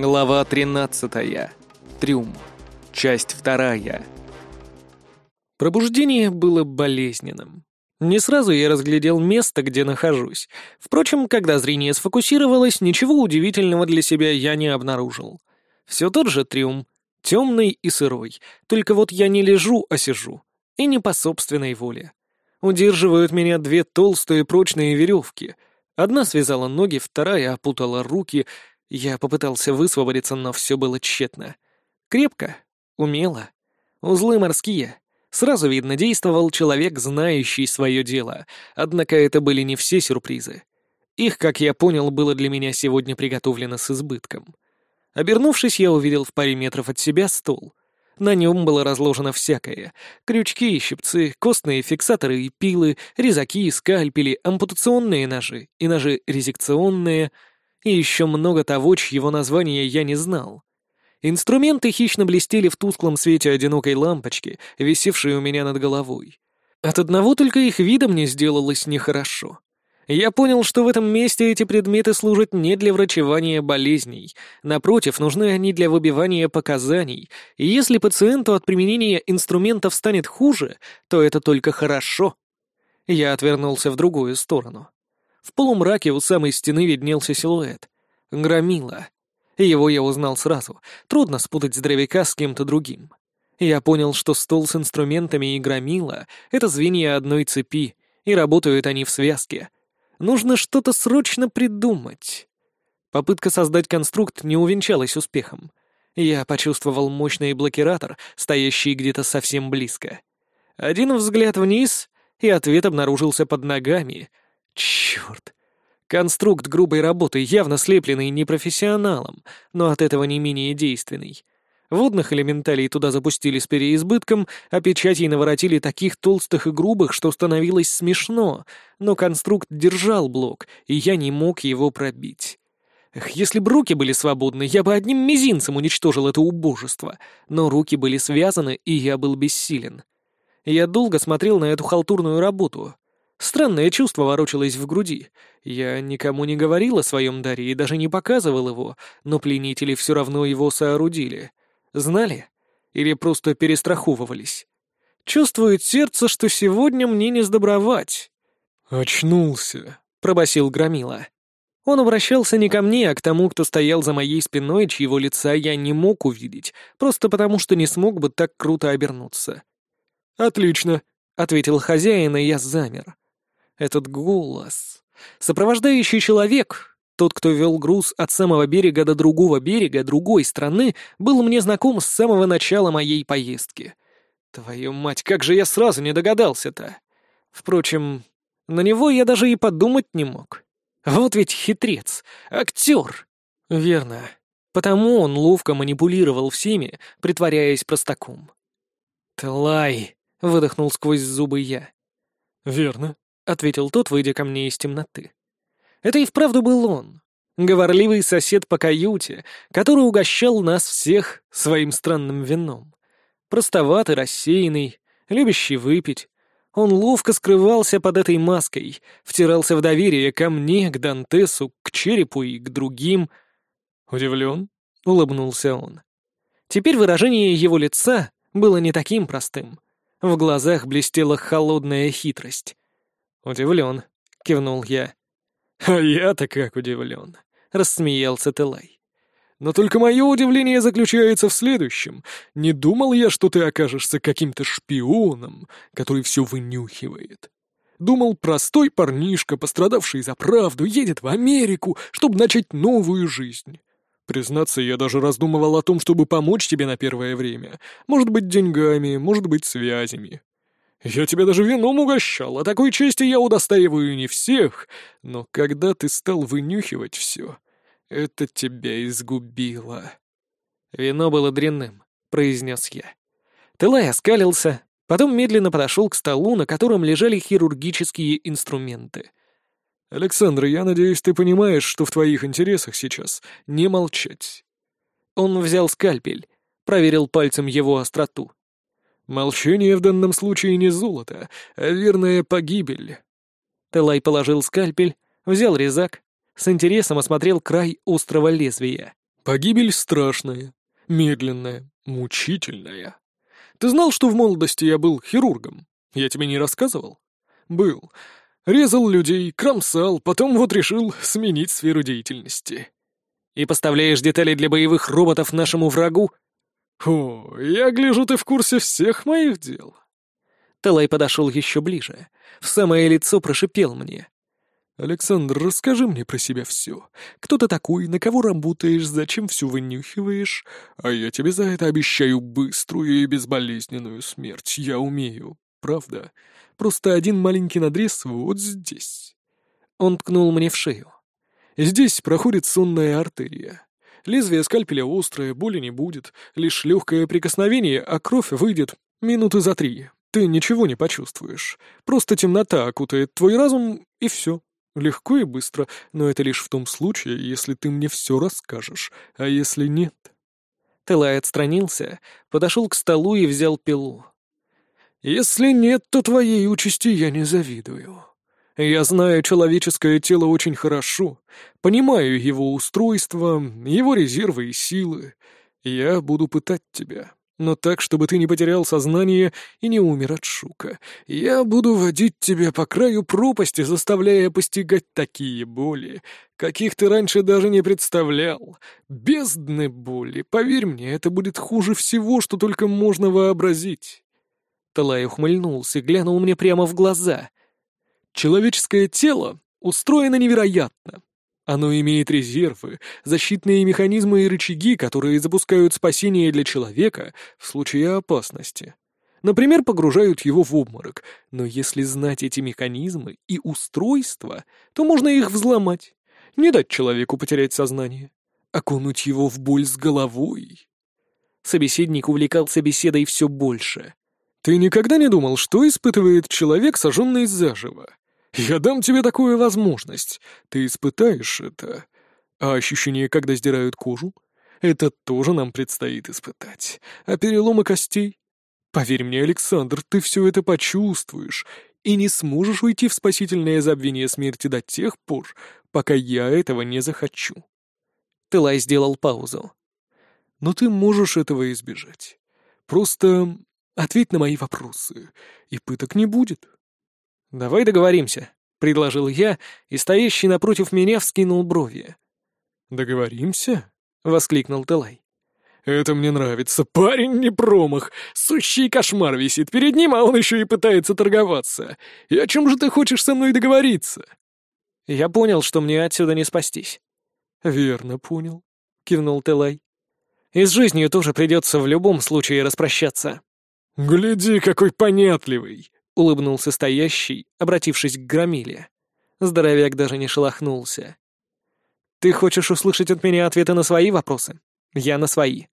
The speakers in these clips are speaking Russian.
Глава 13. Трюм. Часть вторая. Пробуждение было болезненным. Не сразу я разглядел место, где нахожусь. Впрочем, когда зрение сфокусировалось, ничего удивительного для себя я не обнаружил. Все тот же трюм, темный и сырой, только вот я не лежу, а сижу. И не по собственной воле. Удерживают меня две толстые прочные веревки. Одна связала ноги, вторая опутала руки. Я попытался высвободиться, но все было тщетно. Крепко, умело. Узлы морские. Сразу видно, действовал человек, знающий свое дело. Однако это были не все сюрпризы. Их, как я понял, было для меня сегодня приготовлено с избытком. Обернувшись, я увидел в паре метров от себя стол. На нем было разложено всякое. Крючки и щипцы, костные фиксаторы и пилы, резаки, скальпели, ампутационные ножи и ножи резекционные, и еще много того, чьего названия я не знал. Инструменты хищно блестели в тусклом свете одинокой лампочки, висевшей у меня над головой. От одного только их вида мне сделалось нехорошо. Я понял, что в этом месте эти предметы служат не для врачевания болезней. Напротив, нужны они для выбивания показаний. И если пациенту от применения инструментов станет хуже, то это только хорошо. Я отвернулся в другую сторону. В полумраке у самой стены виднелся силуэт. Громила. Его я узнал сразу. Трудно спутать здоровяка с кем-то другим. Я понял, что стол с инструментами и громила — это звенья одной цепи, и работают они в связке — Нужно что-то срочно придумать. Попытка создать конструкт не увенчалась успехом. Я почувствовал мощный блокиратор, стоящий где-то совсем близко. Один взгляд вниз, и ответ обнаружился под ногами. Черт! Конструкт грубой работы, явно слепленный непрофессионалом, но от этого не менее действенный. Водных элементалей туда запустили с переизбытком, а печатей наворотили таких толстых и грубых, что становилось смешно, но конструкт держал блок, и я не мог его пробить. Эх, если бы руки были свободны, я бы одним мизинцем уничтожил это убожество, но руки были связаны, и я был бессилен. Я долго смотрел на эту халтурную работу. Странное чувство ворочалось в груди. Я никому не говорил о своем даре и даже не показывал его, но пленители все равно его соорудили. Знали? Или просто перестраховывались? Чувствует сердце, что сегодня мне не сдобровать. «Очнулся», — пробасил Громила. Он обращался не ко мне, а к тому, кто стоял за моей спиной, чьего лица я не мог увидеть, просто потому что не смог бы так круто обернуться. «Отлично», — ответил хозяин, и я замер. Этот голос... Сопровождающий человек, тот, кто вел груз от самого берега до другого берега другой страны, был мне знаком с самого начала моей поездки. Твою мать, как же я сразу не догадался-то! Впрочем, на него я даже и подумать не мог. Вот ведь хитрец, актер. Верно. Потому он ловко манипулировал всеми, притворяясь простаком. «Тлай!» — выдохнул сквозь зубы я. «Верно», — ответил тот, выйдя ко мне из темноты. Это и вправду был он. Говорливый сосед по каюте, который угощал нас всех своим странным вином. Простоватый, рассеянный, любящий выпить. Он ловко скрывался под этой маской, втирался в доверие ко мне, к Дантесу, к черепу и к другим. «Удивлен?» — улыбнулся он. Теперь выражение его лица было не таким простым. В глазах блестела холодная хитрость. «Удивлен», — кивнул я. «А я-то как удивлен», — рассмеялся Телай. «Но только мое удивление заключается в следующем. Не думал я, что ты окажешься каким-то шпионом, который все вынюхивает. Думал, простой парнишка, пострадавший за правду, едет в Америку, чтобы начать новую жизнь. Признаться, я даже раздумывал о том, чтобы помочь тебе на первое время. Может быть, деньгами, может быть, связями. Я тебя даже вином угощал, а такой чести я удостаиваю не всех. Но когда ты стал вынюхивать все, это тебя изгубило». «Вино было дрянным», — произнес я. Тылай оскалился, потом медленно подошел к столу, на котором лежали хирургические инструменты. «Александр, я надеюсь, ты понимаешь, что в твоих интересах сейчас не молчать». Он взял скальпель, проверил пальцем его остроту. Молчание в данном случае не золото, а верная погибель. Телай положил скальпель, взял резак, с интересом осмотрел край острого лезвия. Погибель страшная, медленная, мучительная. Ты знал, что в молодости я был хирургом? Я тебе не рассказывал? Был. Резал людей, кромсал, потом вот решил сменить сферу деятельности. И поставляешь детали для боевых роботов нашему врагу? О, я гляжу, ты в курсе всех моих дел. Талай подошел еще ближе. В самое лицо прошипел мне. «Александр, расскажи мне про себя все. Кто ты такой, на кого работаешь, зачем все вынюхиваешь? А я тебе за это обещаю быструю и безболезненную смерть. Я умею, правда. Просто один маленький надрез вот здесь». Он ткнул мне в шею. «Здесь проходит сонная артерия. Лезвие скальпеля острое, боли не будет, лишь легкое прикосновение, а кровь выйдет минуты за три. Ты ничего не почувствуешь. Просто темнота окутает твой разум, и все. Легко и быстро, но это лишь в том случае, если ты мне все расскажешь, а если нет...» Телай отстранился, подошел к столу и взял пилу. «Если нет, то твоей участи я не завидую. Я знаю человеческое тело очень хорошо, понимаю его устройство, его резервы и силы. Я буду пытать тебя, но так, чтобы ты не потерял сознание и не умер от шука. Я буду водить тебя по краю пропасти, заставляя постигать такие боли, каких ты раньше даже не представлял. Бездны боли, поверь мне, это будет хуже всего, что только можно вообразить». Талай ухмыльнулся, глянул мне прямо в глаза. «Человеческое тело устроено невероятно. Оно имеет резервы, защитные механизмы и рычаги, которые запускают спасение для человека в случае опасности. Например, погружают его в обморок, но если знать эти механизмы и устройства, то можно их взломать, не дать человеку потерять сознание, окунуть его в боль с головой. Собеседник увлекался беседой все больше. «Ты никогда не думал, что испытывает человек, сожженный заживо? Я дам тебе такую возможность. Ты испытаешь это. А ощущение, когда сдирают кожу? Это тоже нам предстоит испытать. А переломы костей? Поверь мне, Александр, ты все это почувствуешь и не сможешь уйти в спасительное забвение смерти до тех пор, пока я этого не захочу. Тылай сделал паузу. Но ты можешь этого избежать. Просто ответь на мои вопросы, и пыток не будет. «Давай договоримся», — предложил я, и стоящий напротив меня вскинул брови. «Договоримся?» — воскликнул Телай. «Это мне нравится. Парень не промах. Сущий кошмар висит перед ним, а он еще и пытается торговаться. И о чем же ты хочешь со мной договориться?» «Я понял, что мне отсюда не спастись». «Верно понял», — кивнул Телай. «И с жизнью тоже придется в любом случае распрощаться». «Гляди, какой понятливый!» Улыбнулся стоящий, обратившись к Громиле. Здоровяк даже не шелохнулся. «Ты хочешь услышать от меня ответы на свои вопросы? Я на свои.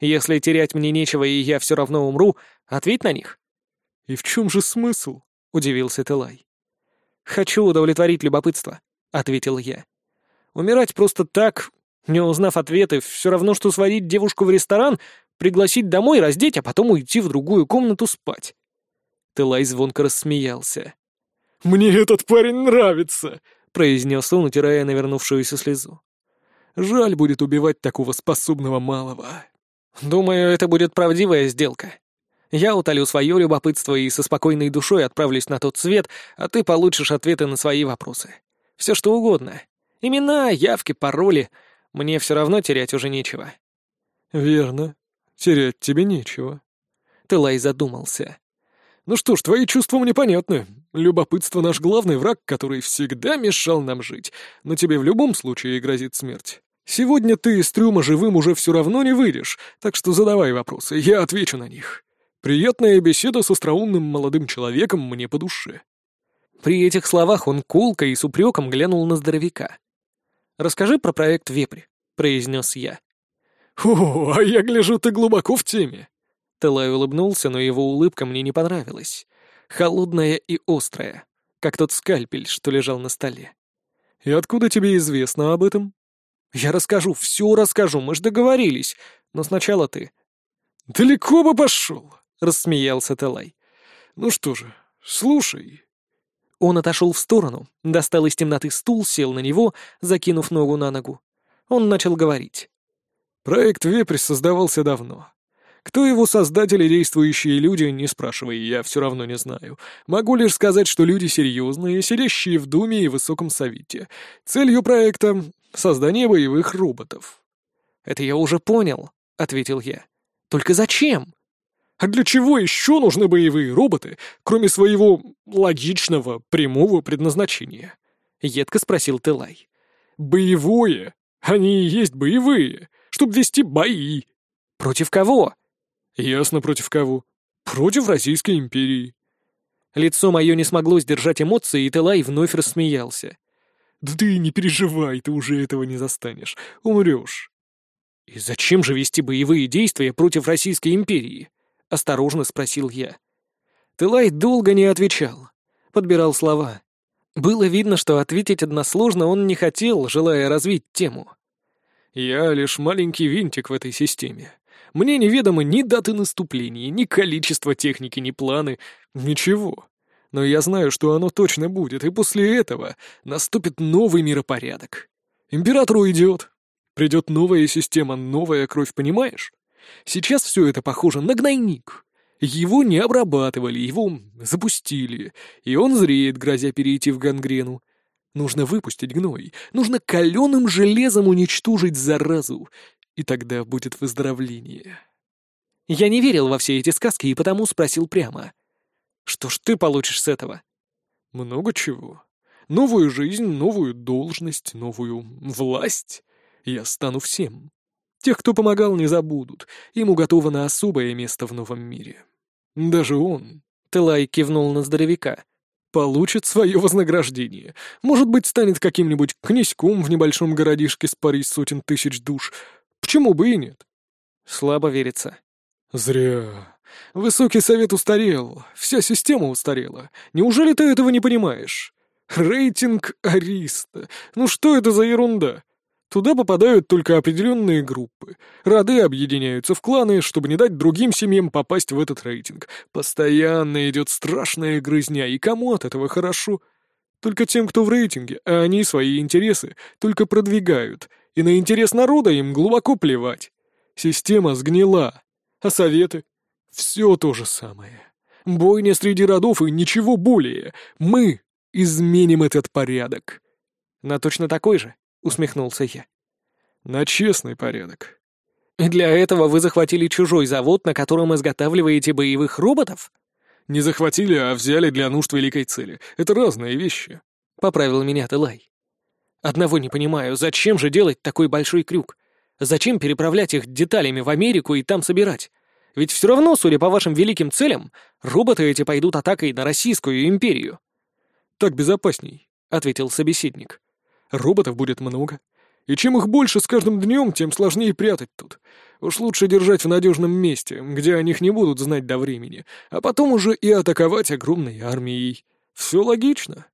Если терять мне нечего и я все равно умру, ответь на них». «И в чем же смысл?» — удивился Телай. «Хочу удовлетворить любопытство», — ответил я. «Умирать просто так, не узнав ответы, все равно, что сводить девушку в ресторан, пригласить домой, раздеть, а потом уйти в другую комнату спать. Тылай звонко рассмеялся. «Мне этот парень нравится!» — произнес он, утирая навернувшуюся слезу. «Жаль будет убивать такого способного малого». «Думаю, это будет правдивая сделка. Я утолю свое любопытство и со спокойной душой отправлюсь на тот свет, а ты получишь ответы на свои вопросы. Все что угодно. Имена, явки, пароли. Мне все равно терять уже нечего». «Верно. Терять тебе нечего». Тылай задумался. Ну что ж, твои чувства мне понятны. Любопытство — наш главный враг, который всегда мешал нам жить. Но тебе в любом случае грозит смерть. Сегодня ты из трюма живым уже все равно не выйдешь, так что задавай вопросы, я отвечу на них. Приятная беседа с остроумным молодым человеком мне по душе». При этих словах он колко и с упреком глянул на здоровяка. «Расскажи про проект «Вепрь», — произнес я. «О, а я гляжу, ты глубоко в теме. Телай улыбнулся, но его улыбка мне не понравилась. Холодная и острая, как тот скальпель, что лежал на столе. «И откуда тебе известно об этом?» «Я расскажу, все расскажу, мы ж договорились. Но сначала ты». «Далеко бы пошел!» — рассмеялся Телай. «Ну что же, слушай». Он отошел в сторону, достал из темноты стул, сел на него, закинув ногу на ногу. Он начал говорить. Проект «Вепрь» создавался давно. Кто его создатели действующие люди, не спрашивай, я все равно не знаю. Могу лишь сказать, что люди серьезные, сидящие в Думе и Высоком Совете. Целью проекта — создание боевых роботов. «Это я уже понял», — ответил я. «Только зачем?» А для чего еще нужны боевые роботы, кроме своего логичного, прямого предназначения? Едко спросил Тылай. Боевое? Они и есть боевые, чтобы вести бои. Против кого? Ясно, против кого. Против Российской империи. Лицо мое не смогло сдержать эмоции, и Тылай вновь рассмеялся. «Да ты не переживай, ты уже этого не застанешь. Умрешь». «И зачем же вести боевые действия против Российской империи?» — осторожно спросил я. Тылай долго не отвечал. Подбирал слова. Было видно, что ответить односложно он не хотел, желая развить тему. «Я лишь маленький винтик в этой системе. Мне неведомы ни даты наступления, ни количество техники, ни планы, ничего. Но я знаю, что оно точно будет, и после этого наступит новый миропорядок. Император уйдет. Придет новая система, новая кровь, понимаешь? Сейчас все это похоже на гнойник. Его не обрабатывали, его запустили, и он зреет, грозя перейти в гангрену. Нужно выпустить гной, нужно каленым железом уничтожить заразу, и тогда будет выздоровление. Я не верил во все эти сказки и потому спросил прямо. Что ж ты получишь с этого? Много чего. Новую жизнь, новую должность, новую власть. Я стану всем. Тех, кто помогал, не забудут. Ему уготовано особое место в новом мире. Даже он, Телай кивнул на здоровяка, получит свое вознаграждение. Может быть, станет каким-нибудь князьком в небольшом городишке с парой сотен тысяч душ. Почему бы и нет? Слабо верится. Зря. Высокий совет устарел, вся система устарела. Неужели ты этого не понимаешь? Рейтинг Ариста. Ну что это за ерунда? Туда попадают только определенные группы. Роды объединяются в кланы, чтобы не дать другим семьям попасть в этот рейтинг. Постоянно идет страшная грызня, и кому от этого хорошо? Только тем, кто в рейтинге, а они свои интересы только продвигают, и на интерес народа им глубоко плевать. Система сгнила, а советы? Все то же самое. Бойня среди родов и ничего более. Мы изменим этот порядок. На точно такой же? — усмехнулся я. «На честный порядок». «Для этого вы захватили чужой завод, на котором изготавливаете боевых роботов?» «Не захватили, а взяли для нужд великой цели. Это разные вещи», — поправил меня Тылай. «Одного не понимаю, зачем же делать такой большой крюк? Зачем переправлять их деталями в Америку и там собирать? Ведь все равно, судя по вашим великим целям, роботы эти пойдут атакой на Российскую империю». «Так безопасней», — ответил собеседник. Роботов будет много. И чем их больше с каждым днем, тем сложнее прятать тут. Уж лучше держать в надежном месте, где о них не будут знать до времени, а потом уже и атаковать огромной армией. Все логично.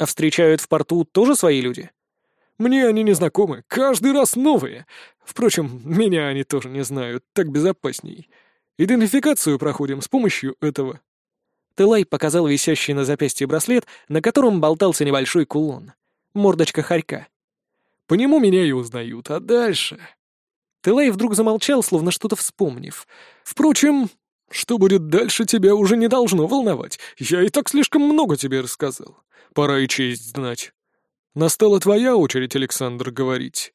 А встречают в порту тоже свои люди? Мне они не знакомы, каждый раз новые. Впрочем, меня они тоже не знают, так безопасней. Идентификацию проходим с помощью этого. Тылай показал висящий на запястье браслет, на котором болтался небольшой кулон мордочка хорька. По нему меня и узнают, а дальше... Тылей вдруг замолчал, словно что-то вспомнив. «Впрочем, что будет дальше, тебя уже не должно волновать. Я и так слишком много тебе рассказал. Пора и честь знать. Настала твоя очередь, Александр, говорить».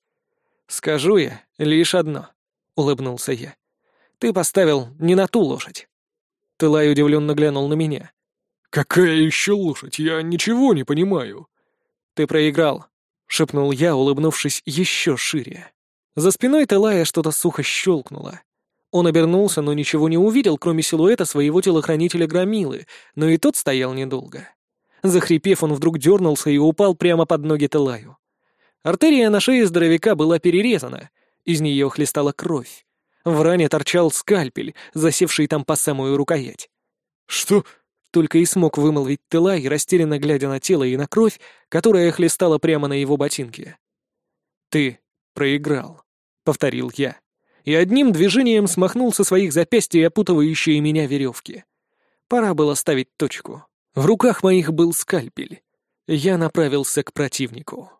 «Скажу я лишь одно», — улыбнулся я. «Ты поставил не на ту лошадь». Тылай удивленно глянул на меня. «Какая еще лошадь? Я ничего не понимаю». «Ты проиграл», — шепнул я, улыбнувшись еще шире. За спиной Телая что-то сухо щелкнуло. Он обернулся, но ничего не увидел, кроме силуэта своего телохранителя Громилы, но и тот стоял недолго. Захрипев, он вдруг дернулся и упал прямо под ноги Телаю. Артерия на шее здоровяка была перерезана, из нее хлестала кровь. В ране торчал скальпель, засевший там по самую рукоять. «Что?» Только и смог вымолвить Тылай, растерянно глядя на тело и на кровь, которая хлестала прямо на его ботинке. «Ты проиграл», — повторил я, и одним движением смахнул со своих запястья опутывающие меня веревки. Пора было ставить точку. В руках моих был скальпель. Я направился к противнику.